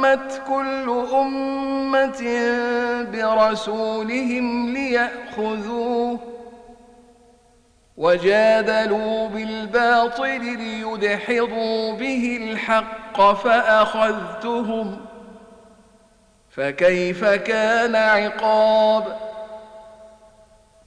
وهمت كل أمة برسولهم ليأخذوه وجادلوا بالباطل ليدحضوا به الحق فأخذتهم فكيف كان عقاب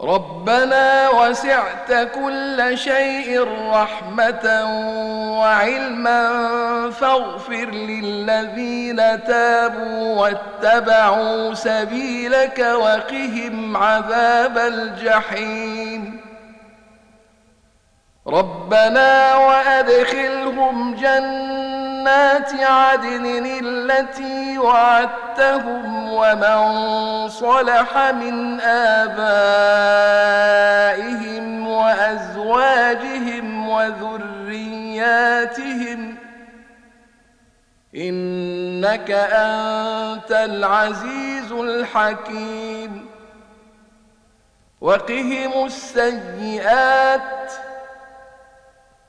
ربنا وسعت كل شيء رحمة وعلما فاغفر للذين تابوا واتبعوا سبيلك وقهم عذاب الجحيم. ربنا وأدخلهم جنات عدن التي وعدتهم ومن صلح من آبائهم وأزواجهم وذرياتهم إنك أنت العزيز الحكيم وقهم السيئات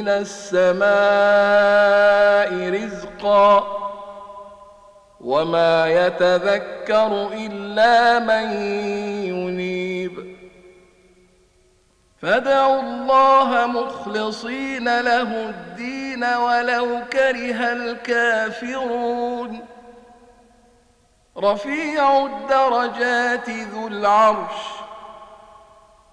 من السماء رزقا وما يتذكر إلا من ينيب. فادعوا الله مخلصين له الدين ولو كره الكافرون. رفيع الدرجات ذو العرش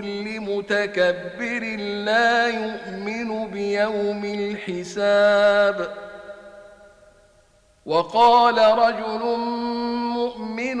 كل متكبر لا يؤمن بيوم الحساب. وقال رجل مؤمن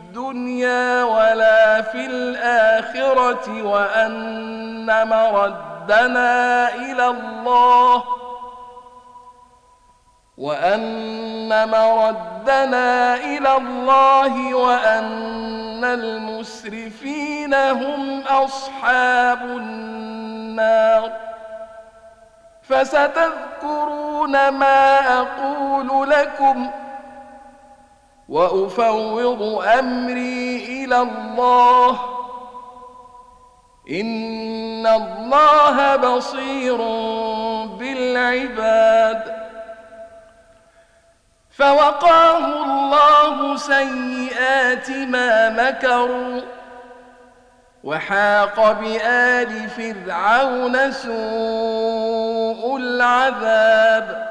الدنيا ولا في الآخرة وأن مردنا إلى الله وأن مردنا إلى الله وأن المسرفين هم أصحاب النار فستذكرون ما أقول لكم ۖ وأفوض أمري إلى الله. إن الله بصير بالعباد. فوقاه الله سيئات ما مكروا. وحاق بآل فرعون سوء العذاب.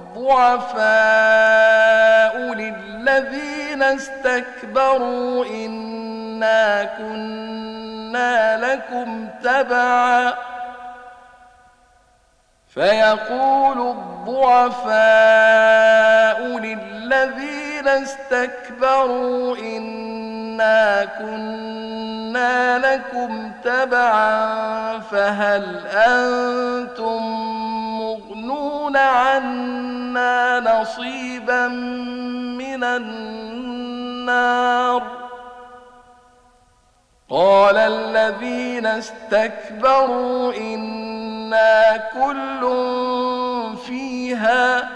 الضعفاء للذين استكبروا إنا كنا لكم تبعا. فيقول الضعفاء للذين استكبروا إنا كنا لكم تبعا فهل أنتم مغنون عنا نصيبا من النار. قال الذين استكبروا إنا كل فيها.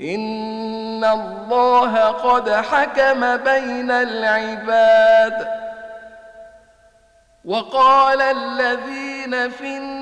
إن الله قد حكم بين العباد. وقال الذين في النار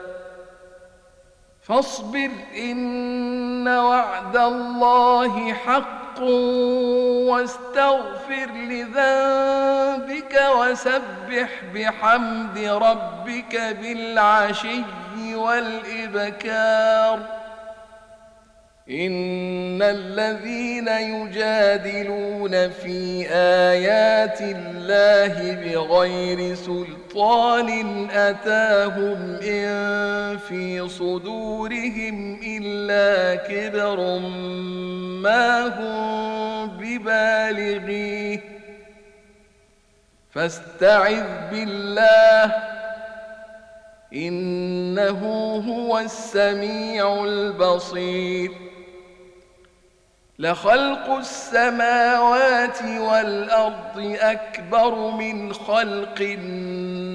فاصبر إن وعد الله حق واستغفر لذنبك وسبح بحمد ربك بالعشي والإبكار. إن الذين يجادلون في آيات الله بغير سلطان أتاهم إن في صدورهم إلا كبر ما هم ببالغيه. فاستعذ بالله إنه هو السميع البصير. لخلق السماوات والأرض أكبر من خلق الناس.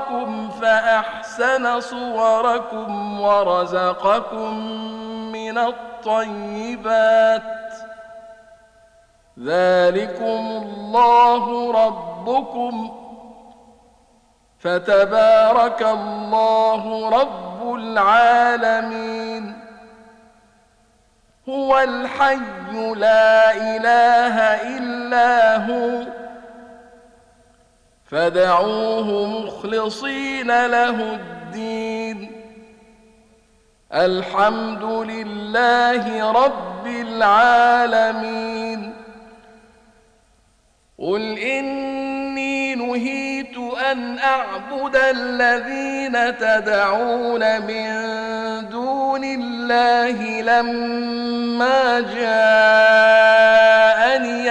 وصوركم فأحسن صوركم ورزقكم من الطيبات ذلكم الله ربكم فتبارك الله رب العالمين هو الحي لا اله الا هو فدعوه مخلصين له الدين. الحمد لله رب العالمين. قل إني نهيت أن أعبد الذين تدعون من دون الله لما جاءني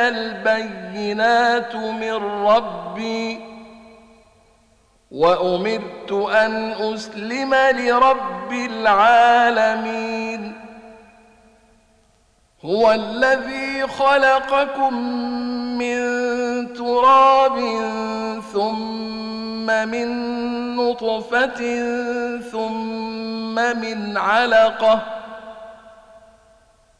البينات من ربي. وأمرت أن أسلم لرب العالمين. هو الذي خلقكم من تراب ثم من نطفة ثم من علقة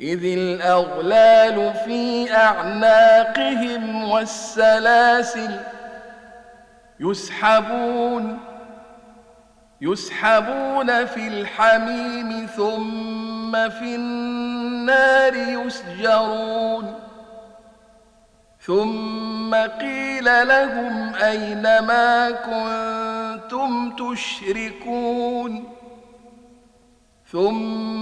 إذ الأغلال في أعناقهم والسلاسل يسحبون يسحبون في الحميم ثم في النار يسجرون. ثم قيل لهم أين ما كنتم تشركون؟ ثم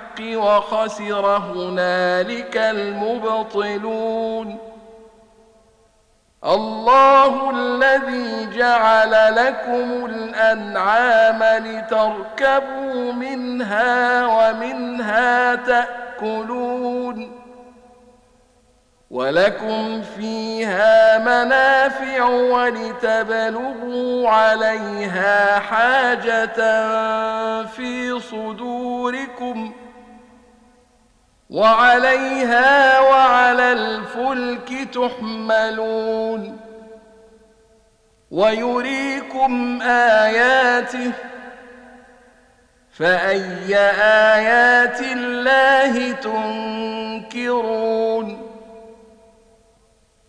وخسر هنالك المبطلون. الله الذي جعل لكم الأنعام لتركبوا منها ومنها تأكلون. ولكم فيها منافع ولتبلغوا عليها حاجة في صدوركم. وعليها وعلى الفلك تحملون ويريكم آياته فأي آيات الله تنكرون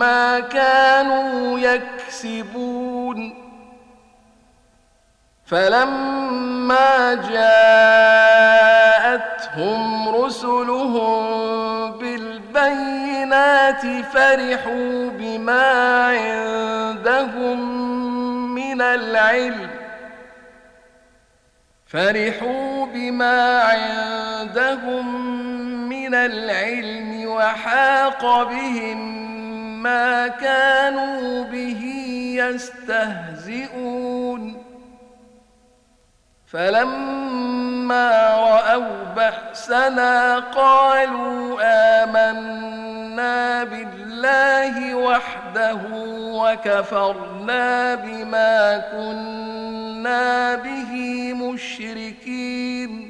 ما كانوا يكسبون. فلما جاءتهم رسلهم بالبينات فرحوا بما عندهم من العلم. فرحوا بما عندهم من العلم وحاق بهم ما كانوا به يستهزئون. فلما رأوا بأسنا قالوا آمنا بالله وحده وكفرنا بما كنا به مشركين.